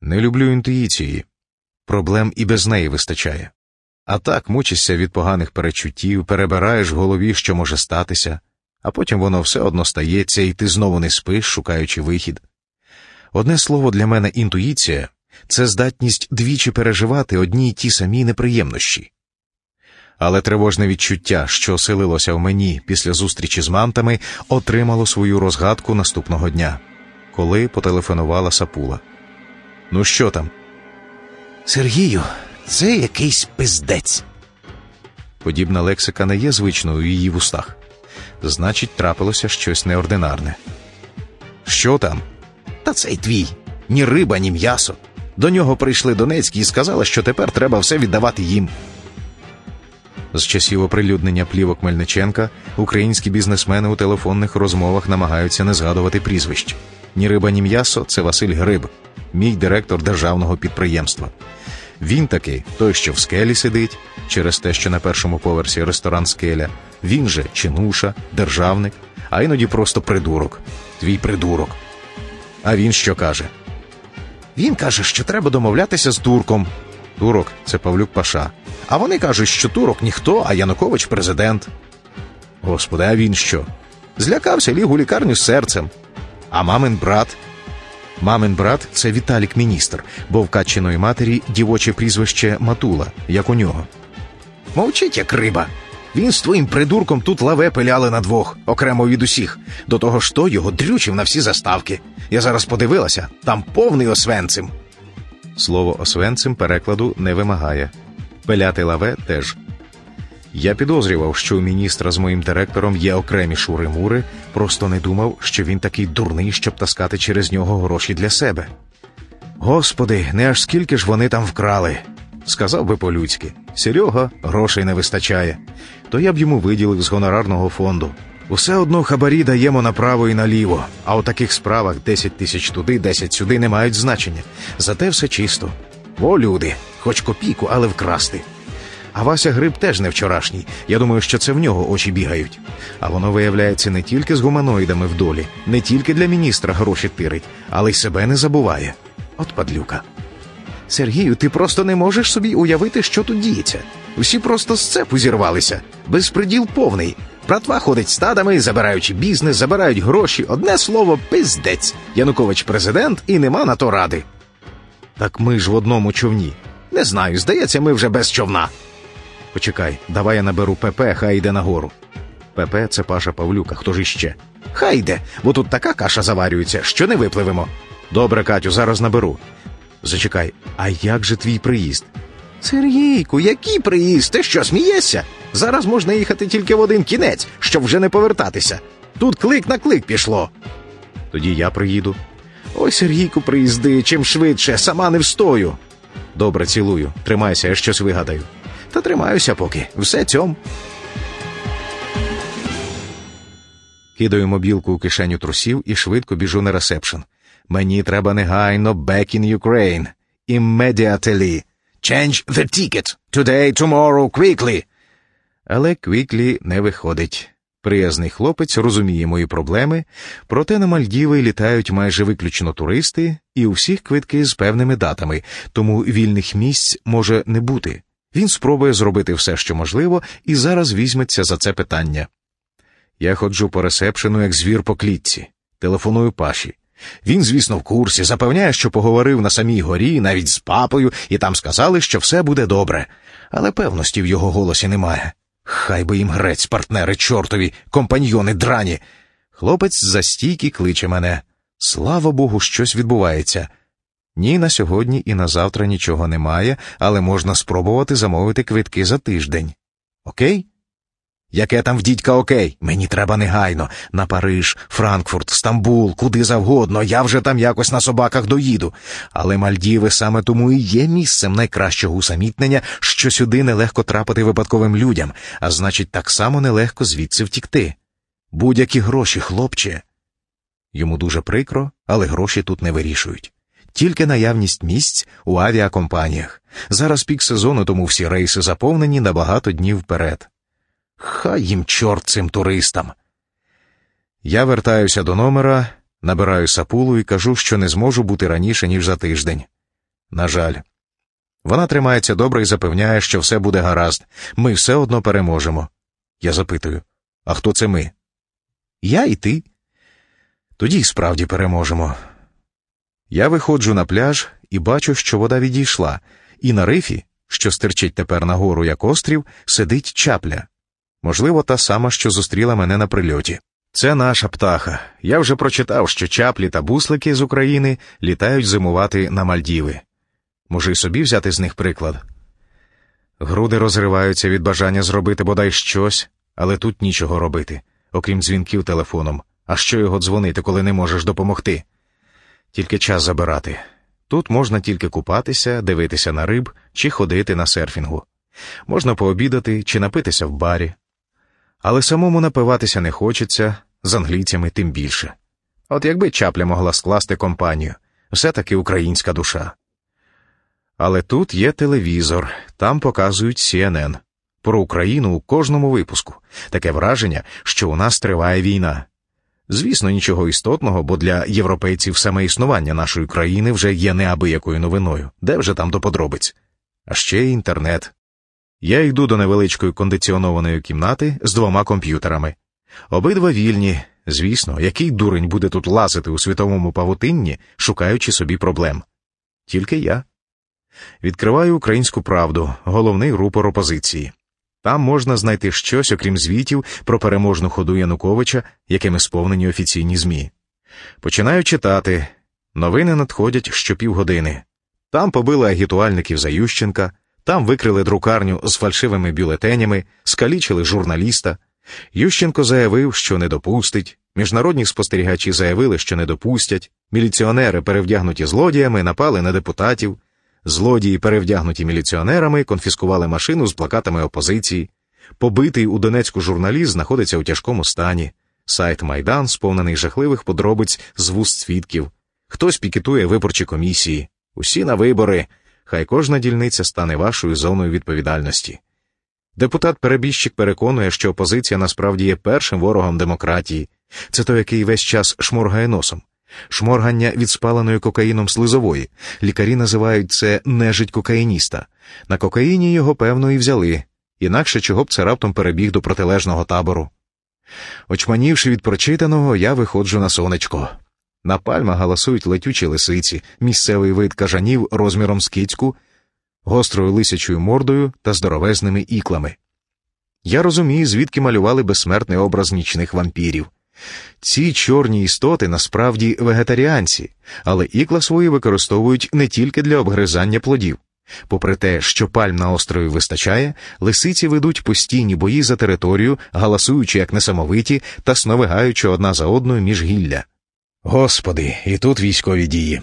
Не люблю інтуїції. Проблем і без неї вистачає. А так мучишся від поганих перечуттів, перебираєш в голові, що може статися, а потім воно все одно стається, і ти знову не спиш, шукаючи вихід. Одне слово для мене інтуїція це здатність двічі переживати одні й ті самі неприємнощі. Але тривожне відчуття, що оселилося в мені після зустрічі з мантами, отримало свою розгадку наступного дня, коли потелефонувала сапула. Ну що там? Сергію, це якийсь пиздець. Подібна лексика не є звичною у її вустах. Значить, трапилося щось неординарне. Що там? Та цей твій ні риба, ні м'ясо. До нього прийшли Донецькі і сказали, що тепер треба все віддавати їм. З часів оприлюднення плівок Мельниченка українські бізнесмени у телефонних розмовах намагаються не згадувати прізвищ. Ні риба, ні м'ясо це Василь Гриб, мій директор державного підприємства. Він таки той, що в скелі сидить, через те, що на першому поверсі ресторан скеля. Він же чинуша, державник, а іноді просто придурок. Твій придурок. А він що каже? Він каже, що треба домовлятися з турком. Турок це Павлюк Паша. А вони кажуть, що турок ніхто, а Янукович президент. Господи, а він що? Злякався ліг у лікарню з серцем. А мамин брат. Мамин брат це Віталік міністр, бо в Катчиної матері дівоче прізвище Матула, як у нього. Мовчить, як риба. Він з твоїм придурком тут лаве пиляли на двох, окремо від усіх. До того ж то його дрючив на всі заставки. Я зараз подивилася, там повний освенцим. Слово освенцим перекладу не вимагає. Пиляти лаве теж. Я підозрював, що у міністра з моїм директором є окремі шури-мури, просто не думав, що він такий дурний, щоб таскати через нього гроші для себе. Господи, не аж скільки ж вони там вкрали. Сказав би по-людськи, Серега грошей не вистачає, то я б йому виділив з гонорарного фонду. Усе одно хабарі даємо направо і наліво, а у таких справах 10 тисяч туди, 10 сюди не мають значення. Зате все чисто. О, люди, хоч копійку, але вкрасти. А Вася Гриб теж не вчорашній. Я думаю, що це в нього очі бігають. А воно виявляється не тільки з гуманоїдами в долі, не тільки для міністра гроші тирить, але й себе не забуває. От падлюка. Сергію, ти просто не можеш собі уявити, що тут діється. Усі просто з цепу зірвалися. Безпреділ повний. Братва ходить стадами, забираючи бізнес, забирають гроші. Одне слово, пиздець. Янукович президент і нема на то ради. Так ми ж в одному човні. Не знаю, здається, ми вже без човна. Почекай, давай я наберу ПП, хай йде нагору. ПП це Паша Павлюка, хто ж іще? Хай йде, бо тут така каша заварюється, що не випливемо. Добре, Катю, зараз наберу. Зачекай, а як же твій приїзд? Сергійку, який приїзд? Ти що, смієшся? Зараз можна їхати тільки в один кінець, щоб вже не повертатися. Тут клик на клик пішло. Тоді я приїду. Ой, Сергійку, приїзди, чим швидше, сама не встою. Добре, цілую. Тримайся, я щось вигадаю. Та тримаюся поки. Все цьом. Кидаю мобілку у кишеню трусів і швидко біжу на ресепшн. Мені треба негайно back in Ukraine. Immediately. Change the ticket. Today, tomorrow, quickly. Але quickly не виходить. Приязний хлопець розуміє мої проблеми, проте на Мальдіви літають майже виключно туристи, і у всіх квитки з певними датами, тому вільних місць може не бути. Він спробує зробити все, що можливо, і зараз візьметься за це питання. Я ходжу по ресепшену, як звір по клітці, телефоную паші. Він, звісно, в курсі, запевняє, що поговорив на самій горі, навіть з папою, і там сказали, що все буде добре, але певності в його голосі немає. Хай би їм грець, партнери чортові, компаньйони драні. Хлопець за стійки кличе мене. Слава Богу, щось відбувається. Ні, на сьогодні і на завтра нічого немає, але можна спробувати замовити квитки за тиждень. Окей? Яке там в дідька окей? Мені треба негайно. На Париж, Франкфурт, Стамбул, куди завгодно, я вже там якось на собаках доїду. Але Мальдіви саме тому і є місцем найкращого усамітнення, що сюди нелегко трапити випадковим людям, а значить, так само нелегко звідси втікти. Будь-які гроші, хлопче. Йому дуже прикро, але гроші тут не вирішують. Тільки наявність місць у авіакомпаніях. Зараз пік сезону, тому всі рейси заповнені на багато днів вперед. Хай їм чорт цим туристам. Я вертаюся до номера, набираю сапулу і кажу, що не зможу бути раніше, ніж за тиждень. На жаль. Вона тримається добре і запевняє, що все буде гаразд. Ми все одно переможемо. Я запитую: а хто це ми? Я і ти. Тоді справді переможемо. Я виходжу на пляж і бачу, що вода відійшла, і на рифі, що стирчить тепер нагору як острів, сидить чапля. Можливо, та сама, що зустріла мене на прильоті. Це наша птаха. Я вже прочитав, що чаплі та буслики з України літають зимувати на Мальдіви. Може, й собі взяти з них приклад. Груди розриваються від бажання зробити бодай щось, але тут нічого робити, окрім дзвінків телефоном. А що його дзвонити, коли не можеш допомогти? Тільки час забирати. Тут можна тільки купатися, дивитися на риб чи ходити на серфінгу. Можна пообідати чи напитися в барі. Але самому напиватися не хочеться, з англійцями тим більше. От якби чапля могла скласти компанію, все таки українська душа. Але тут є телевізор, там показують CNN. Про Україну у кожному випуску. Таке враження, що у нас триває війна. Звісно, нічого істотного, бо для європейців саме існування нашої країни вже є неабиякою новиною, де вже там до подробиць. А ще інтернет. Я йду до невеличкої кондиціонованої кімнати з двома комп'ютерами. Обидва вільні, звісно, який дурень буде тут лазити у світовому павутинні, шукаючи собі проблем. Тільки я. Відкриваю українську правду, головний рупор опозиції. Там можна знайти щось, окрім звітів про переможну ходу Януковича, якими сповнені офіційні ЗМІ. Починаю читати. Новини надходять щопівгодини. Там побили агітувальників за Ющенка, там викрили друкарню з фальшивими бюлетенями, скалічили журналіста. Ющенко заявив, що не допустить. Міжнародні спостерігачі заявили, що не допустять. Міліціонери, перевдягнуті злодіями, напали на депутатів. Злодії, перевдягнуті міліціонерами, конфіскували машину з плакатами опозиції. Побитий у Донецьку журналіст знаходиться у тяжкому стані. Сайт Майдан сповнений жахливих подробиць з вуст свідків. Хтось пікетує виборчі комісії. Усі на вибори. Хай кожна дільниця стане вашою зоною відповідальності. Депутат-перебіжчик переконує, що опозиція насправді є першим ворогом демократії. Це той, який весь час шморгає носом. Шморгання від спаленої кокаїном слизової. Лікарі називають це нежить кокаїніста. На кокаїні його, певно, і взяли, інакше чого б це раптом перебіг до протилежного табору. Очманівши від прочитаного, я виходжу на сонечко. На пальмах галасують летючі лисиці, місцевий вид кажанів розміром з кицьку, гострою лисячою мордою та здоровезними іклами. Я розумію, звідки малювали безсмертний образ нічних вампірів. Ці чорні істоти насправді вегетаріанці, але ікла свої використовують не тільки для обгризання плодів. Попри те, що пальм на острові вистачає, лисиці ведуть постійні бої за територію, галасуючи як несамовиті та сновигаючи одна за одною між гілля. Господи, і тут військові дії.